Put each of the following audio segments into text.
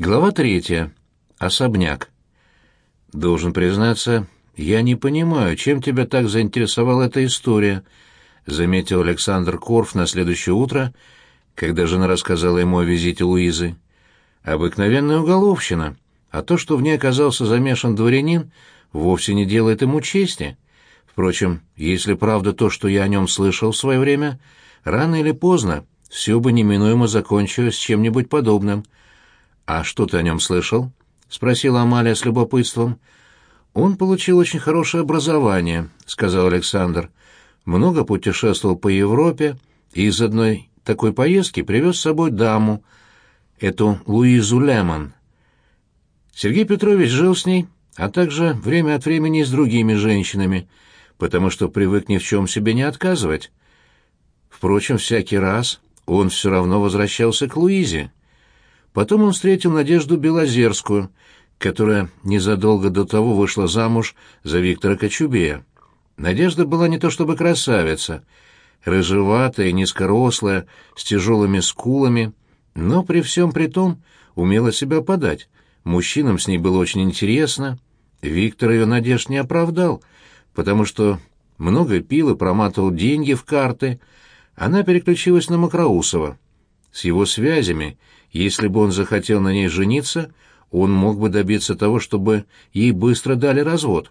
Глава третья. Особняк. Должен признаться, я не понимаю, чем тебя так заинтересовала эта история, заметил Александр Корф на следующее утро, когда жена рассказала ему о визите Луизы. Обыкновенная уголовщина, а то, что в ней оказался замешан дворянин, вовсе не делает ему чести. Впрочем, если правда то, что я о нем слышал в свое время, рано или поздно все бы неминуемо закончилось чем-нибудь подобным — «А что ты о нем слышал?» — спросила Амалия с любопытством. «Он получил очень хорошее образование», — сказал Александр. «Много путешествовал по Европе и из одной такой поездки привез с собой даму, эту Луизу Лемон. Сергей Петрович жил с ней, а также время от времени с другими женщинами, потому что привык ни в чем себе не отказывать. Впрочем, всякий раз он все равно возвращался к Луизе». Потом он встретил Надежду Белозерскую, которая незадолго до того вышла замуж за Виктора Кочубея. Надежда была не то чтобы красавица, рыжеватая, низкорослая, с тяжелыми скулами, но при всем при том умела себя подать. Мужчинам с ней было очень интересно. Виктор ее надежд не оправдал, потому что много пил и проматывал деньги в карты. Она переключилась на Макроусова. С его связями если бы он захотел на ней жениться, он мог бы добиться того, чтобы ей быстро дали развод.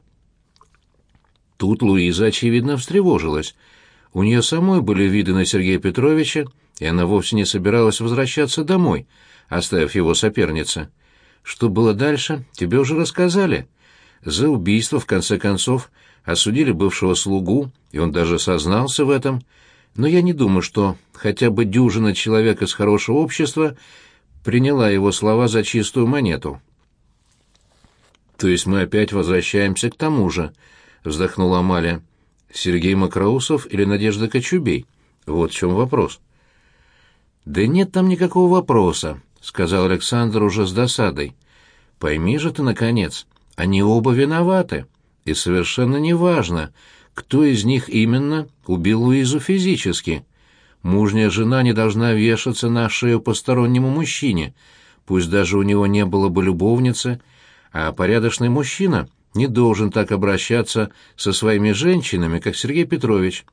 Тут Луиза, очевидно, встревожилась. У нее самой были виды на Сергея Петровича, и она вовсе не собиралась возвращаться домой, оставив его сопернице. Что было дальше, тебе уже рассказали. За убийство, в конце концов, осудили бывшего слугу, и он даже сознался в этом. Но я не думаю, что хотя бы дюжина человек из хорошего общества приняла его слова за чистую монету. «То есть мы опять возвращаемся к тому же», — вздохнула Амалия. «Сергей Макроусов или Надежда Кочубей? Вот в чем вопрос». «Да нет там никакого вопроса», — сказал Александр уже с досадой. «Пойми же ты, наконец, они оба виноваты, и совершенно неважно, кто из них именно убил Луизу физически». Мужняя жена не должна вешаться на шею постороннему мужчине, пусть даже у него не было бы любовницы, а порядочный мужчина не должен так обращаться со своими женщинами, как Сергей Петрович.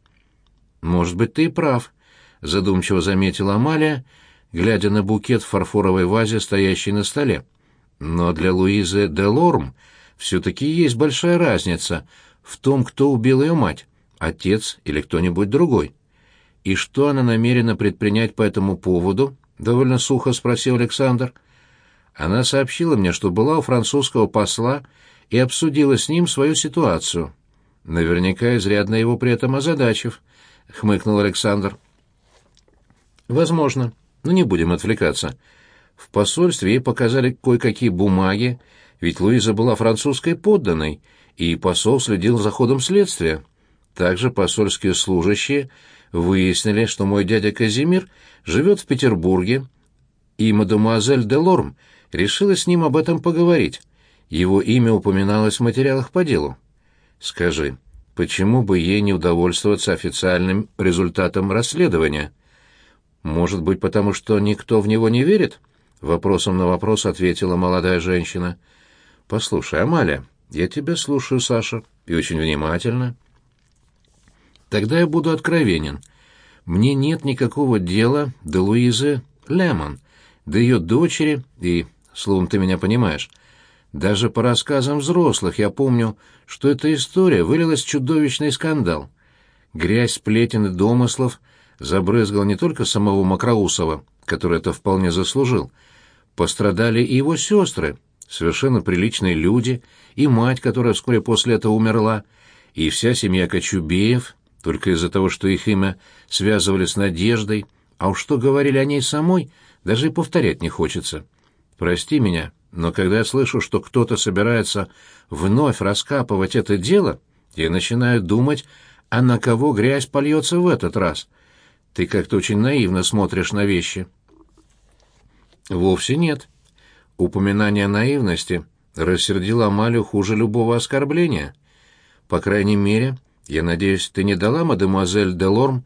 «Может быть, ты и прав», — задумчиво заметила Амалия, глядя на букет в фарфоровой вазе, стоящий на столе. «Но для Луизы де Лорм все-таки есть большая разница в том, кто убил ее мать, отец или кто-нибудь другой». «И что она намерена предпринять по этому поводу?» — довольно сухо спросил Александр. Она сообщила мне, что была у французского посла и обсудила с ним свою ситуацию. Наверняка изрядно его при этом озадачив, — хмыкнул Александр. «Возможно, но не будем отвлекаться. В посольстве ей показали кое-какие бумаги, ведь Луиза была французской подданной, и посол следил за ходом следствия. Также посольские служащие выяснили, что мой дядя Казимир живет в Петербурге, и мадемуазель де Лорм решила с ним об этом поговорить. Его имя упоминалось в материалах по делу. Скажи, почему бы ей не удовольствоваться официальным результатом расследования? Может быть, потому что никто в него не верит? Вопросом на вопрос ответила молодая женщина. Послушай, Амалия, я тебя слушаю, Саша, и очень внимательно. Тогда я буду откровенен. Мне нет никакого дела до Луизы Лемон, до ее дочери и, словом, ты меня понимаешь. Даже по рассказам взрослых я помню, что эта история вылилась в чудовищный скандал. Грязь сплетен и домыслов забрызгала не только самого Макроусова, который это вполне заслужил. Пострадали и его сестры, совершенно приличные люди, и мать, которая вскоре после этого умерла, и вся семья Кочубеев, только из-за того, что их имя связывали с надеждой, а уж что говорили о ней самой, даже и повторять не хочется. Прости меня, но когда я слышу, что кто-то собирается вновь раскапывать это дело, я начинаю думать, а на кого грязь польется в этот раз. Ты как-то очень наивно смотришь на вещи. Вовсе нет. Упоминание наивности рассердило Амалю хуже любого оскорбления. По крайней мере, я надеюсь, ты не дала мадемуазель Делорм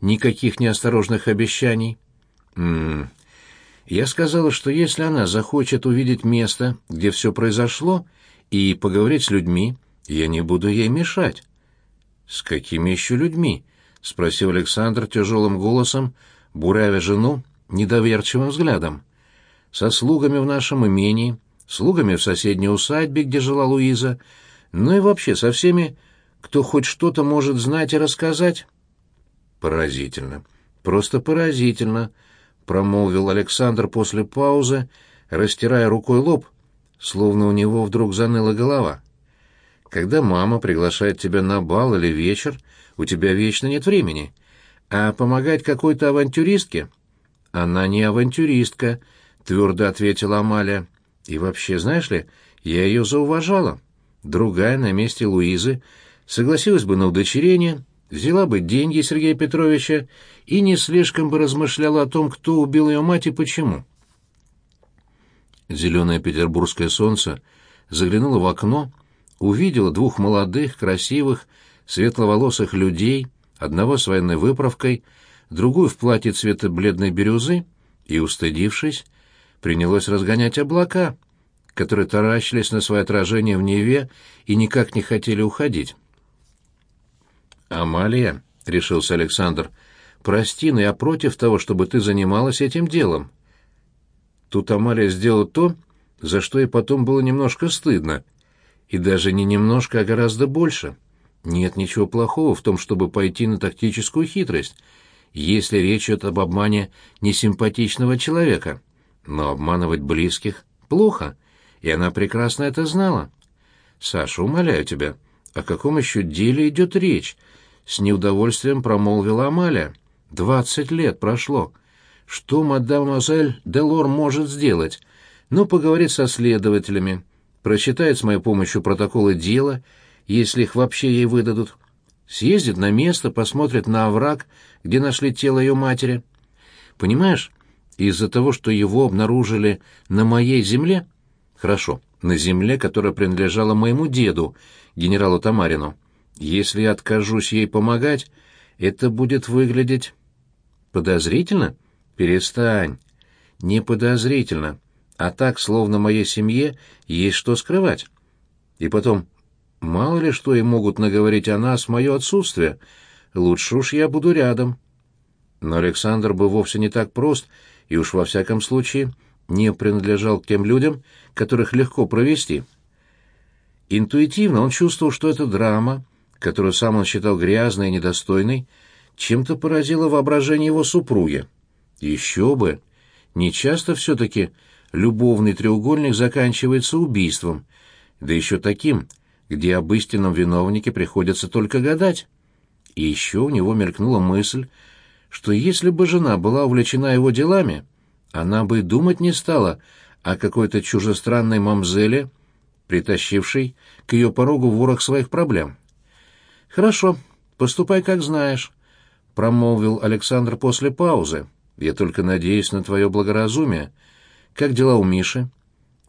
никаких неосторожных обещаний? М Я сказала, что если она захочет увидеть место, где все произошло, и поговорить с людьми, я не буду ей мешать. «С какими еще людьми?» — спросил Александр тяжелым голосом, буравя жену недоверчивым взглядом. «Со слугами в нашем имении, слугами в соседней усадьбе, где жила Луиза, ну и вообще со всеми, кто хоть что-то может знать и рассказать». «Поразительно, просто поразительно», — промолвил Александр после паузы, растирая рукой лоб, словно у него вдруг заныла голова. Когда мама приглашает тебя на бал или вечер, у тебя вечно нет времени. А помогать какой-то авантюристке? Она не авантюристка, твердо ответила Амалия. И вообще, знаешь ли, я ее зауважала. Другая на месте Луизы согласилась бы на удочерение, взяла бы деньги Сергея Петровича и не слишком бы размышляла о том, кто убил ее мать и почему. Зеленое петербургское солнце заглянуло в окно увидела двух молодых, красивых, светловолосых людей, одного с военной выправкой, другую в платье цвета бледной бирюзы, и, устыдившись, принялось разгонять облака, которые таращились на свое отражение в Неве и никак не хотели уходить. «Амалия», — решился Александр, — «прости, но я против того, чтобы ты занималась этим делом». Тут Амалия сделала то, за что ей потом было немножко стыдно — и даже не немножко, а гораздо больше. Нет ничего плохого в том, чтобы пойти на тактическую хитрость, если речь идет об обмане несимпатичного человека. Но обманывать близких плохо, и она прекрасно это знала. «Саша, умоляю тебя, о каком еще деле идет речь?» С неудовольствием промолвила Амалия. «Двадцать лет прошло. Что мадемуазель Делор может сделать? Ну, поговорить со следователями, прочитает с моей помощью протоколы дела, если их вообще ей выдадут, съездит на место, посмотрит на овраг, где нашли тело ее матери. Понимаешь, из-за того, что его обнаружили на моей земле, хорошо, на земле, которая принадлежала моему деду, генералу Тамарину, если я откажусь ей помогать, это будет выглядеть подозрительно? Перестань. Не подозрительно а так, словно моей семье есть что скрывать. И потом, мало ли что им могут наговорить о нас в мое отсутствие, лучше уж я буду рядом. Но Александр был вовсе не так прост, и уж во всяком случае не принадлежал к тем людям, которых легко провести. Интуитивно он чувствовал, что эта драма, которую сам он считал грязной и недостойной, чем-то поразила воображение его супруги. Еще бы! Нечасто все-таки любовный треугольник заканчивается убийством, да еще таким, где об истинном виновнике приходится только гадать. И еще у него мелькнула мысль, что если бы жена была увлечена его делами, она бы думать не стала о какой-то чужестранной мамзеле, притащившей к ее порогу ворох своих проблем. «Хорошо, поступай как знаешь», — промолвил Александр после паузы. «Я только надеюсь на твое благоразумие» как дела у Миши?»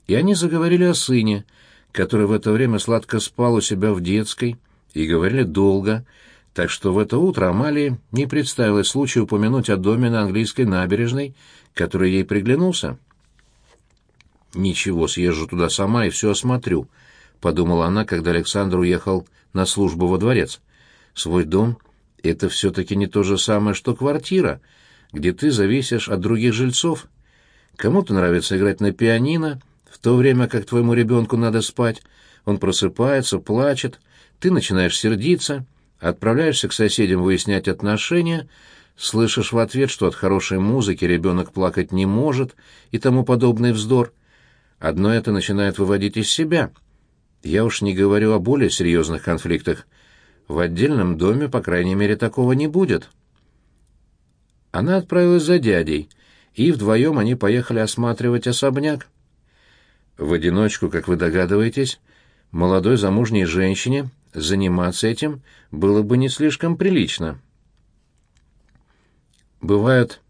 И они заговорили о сыне, который в это время сладко спал у себя в детской, и говорили долго, так что в это утро Амалии не представилось случая упомянуть о доме на английской набережной, который ей приглянулся. «Ничего, съезжу туда сама и все осмотрю», — подумала она, когда Александр уехал на службу во дворец. «Свой дом — это все-таки не то же самое, что квартира, где ты зависишь от других жильцов». Кому-то нравится играть на пианино, в то время как твоему ребенку надо спать. Он просыпается, плачет, ты начинаешь сердиться, отправляешься к соседям выяснять отношения, слышишь в ответ, что от хорошей музыки ребенок плакать не может и тому подобный вздор. Одно это начинает выводить из себя. Я уж не говорю о более серьезных конфликтах. В отдельном доме, по крайней мере, такого не будет. Она отправилась за дядей — и вдвоем они поехали осматривать особняк. В одиночку, как вы догадываетесь, молодой замужней женщине заниматься этим было бы не слишком прилично. Бывают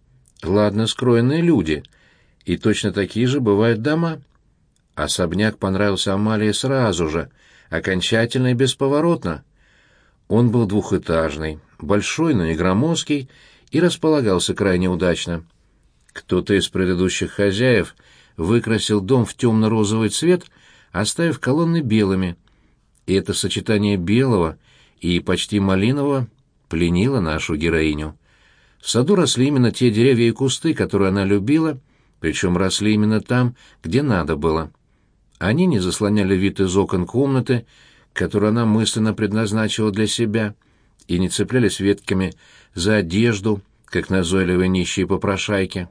ладно скроенные люди, и точно такие же бывают дома. Особняк понравился Амалии сразу же, окончательно и бесповоротно. Он был двухэтажный, большой, но не громоздкий, и располагался крайне удачно — Кто-то из предыдущих хозяев выкрасил дом в темно-розовый цвет, оставив колонны белыми, и это сочетание белого и почти малинового пленило нашу героиню. В саду росли именно те деревья и кусты, которые она любила, причем росли именно там, где надо было. Они не заслоняли вид из окон комнаты, которую она мысленно предназначила для себя, и не цеплялись ветками за одежду, как назойливые нищие попрошайки.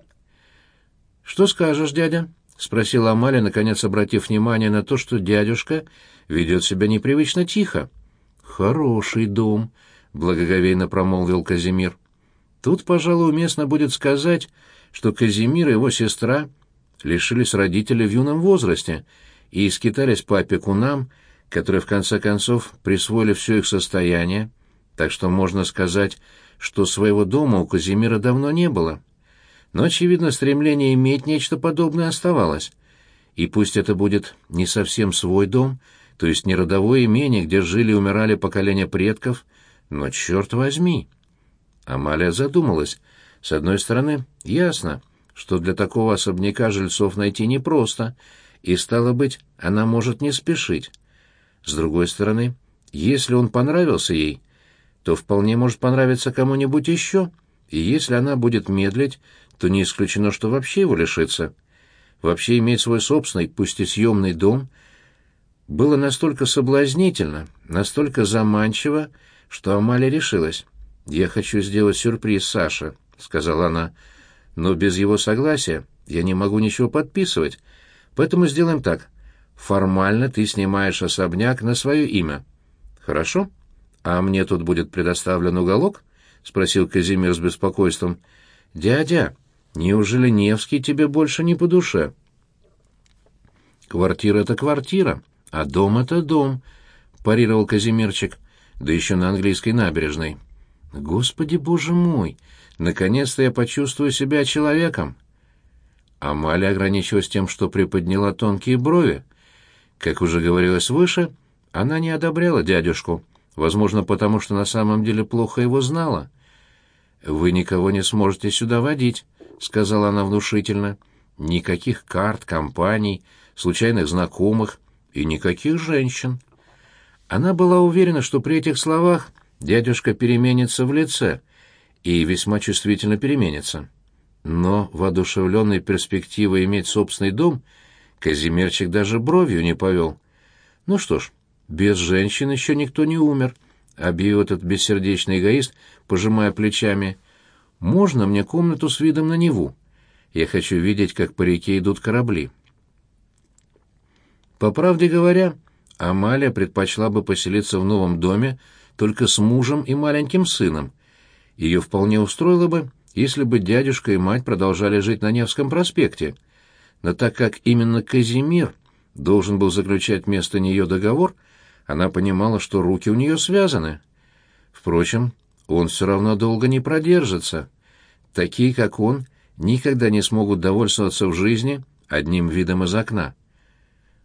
«Что скажешь, дядя?» — спросила Амалия, наконец обратив внимание на то, что дядюшка ведет себя непривычно тихо. «Хороший дом», — благоговейно промолвил Казимир. «Тут, пожалуй, уместно будет сказать, что Казимир и его сестра лишились родителей в юном возрасте и скитались по опекунам, которые в конце концов присвоили все их состояние, так что можно сказать, что своего дома у Казимира давно не было. Но, очевидно, стремление иметь нечто подобное оставалось. И пусть это будет не совсем свой дом, то есть не родовое имение, где жили и умирали поколения предков, но черт возьми. Амалия задумалась. С одной стороны, ясно, что для такого особняка жильцов найти непросто, и, стало быть, она может не спешить. С другой стороны, если он понравился ей, то вполне может понравиться кому-нибудь еще, и если она будет медлить, то не исключено, что вообще его лишится. Вообще иметь свой собственный, пусть и съемный дом, было настолько соблазнительно, настолько заманчиво, что Амалия решилась. «Я хочу сделать сюрприз Саше», — сказала она, — «но без его согласия я не могу ничего подписывать, поэтому сделаем так. Формально ты снимаешь особняк на свое имя. Хорошо? А мне тут будет предоставлен уголок? спросил Казимир с беспокойством. Дядя, неужели Невский тебе больше не по душе? Квартира это квартира, а дом это дом, парировал Казимирчик, да еще на английской набережной. Господи, боже мой, наконец-то я почувствую себя человеком. Амалия ограничилась тем, что приподняла тонкие брови. Как уже говорилось выше, она не одобряла дядюшку, возможно, потому что на самом деле плохо его знала. «Вы никого не сможете сюда водить», — сказала она внушительно. «Никаких карт, компаний, случайных знакомых и никаких женщин». Она была уверена, что при этих словах дядюшка переменится в лице и весьма чувствительно переменится. Но, воодушевленный перспективой иметь собственный дом, — Казимирчик даже бровью не повел. Ну что ж, без женщин еще никто не умер, объявил этот бессердечный эгоист, пожимая плечами. Можно мне комнату с видом на Неву? Я хочу видеть, как по реке идут корабли. По правде говоря, Амалия предпочла бы поселиться в новом доме только с мужем и маленьким сыном. Ее вполне устроило бы, если бы дядюшка и мать продолжали жить на Невском проспекте — но так как именно Казимир должен был заключать вместо нее договор, она понимала, что руки у нее связаны. Впрочем, он все равно долго не продержится. Такие, как он, никогда не смогут довольствоваться в жизни одним видом из окна.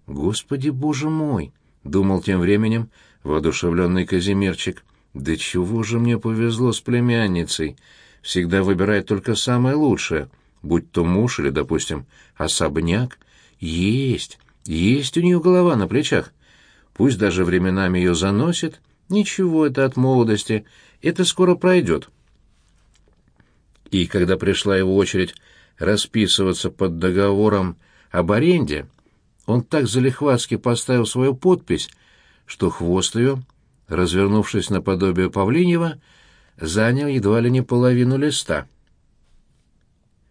«Господи, боже мой!» — думал тем временем воодушевленный Казимирчик. «Да чего же мне повезло с племянницей! Всегда выбирает только самое лучшее — будь то муж или, допустим, особняк, есть, есть у нее голова на плечах. Пусть даже временами ее заносит, ничего, это от молодости, это скоро пройдет. И когда пришла его очередь расписываться под договором об аренде, он так залихватски поставил свою подпись, что хвост ее, развернувшись наподобие Павлиньева, занял едва ли не половину листа.